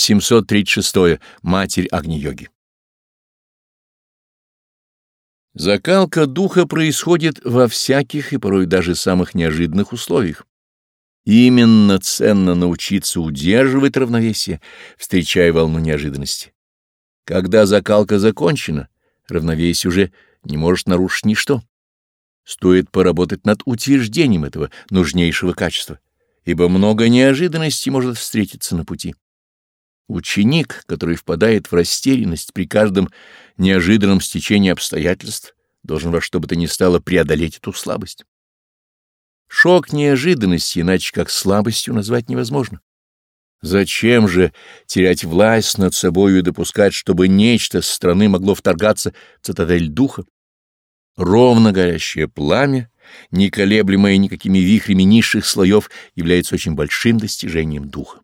736. Матерь Агни-йоги. Закалка духа происходит во всяких и порой даже самых неожиданных условиях. Именно ценно научиться удерживать равновесие, встречая волну неожиданности. Когда закалка закончена, равновесие уже не может нарушить ничто. Стоит поработать над утверждением этого нужнейшего качества, ибо много неожиданностей может встретиться на пути. Ученик, который впадает в растерянность при каждом неожиданном стечении обстоятельств, должен во что бы то ни стало преодолеть эту слабость. Шок неожиданности, иначе как слабостью назвать невозможно. Зачем же терять власть над собою и допускать, чтобы нечто со стороны могло вторгаться в цитадель духа? Ровно горящее пламя, не колеблемое никакими вихрями низших слоев, является очень большим достижением духа.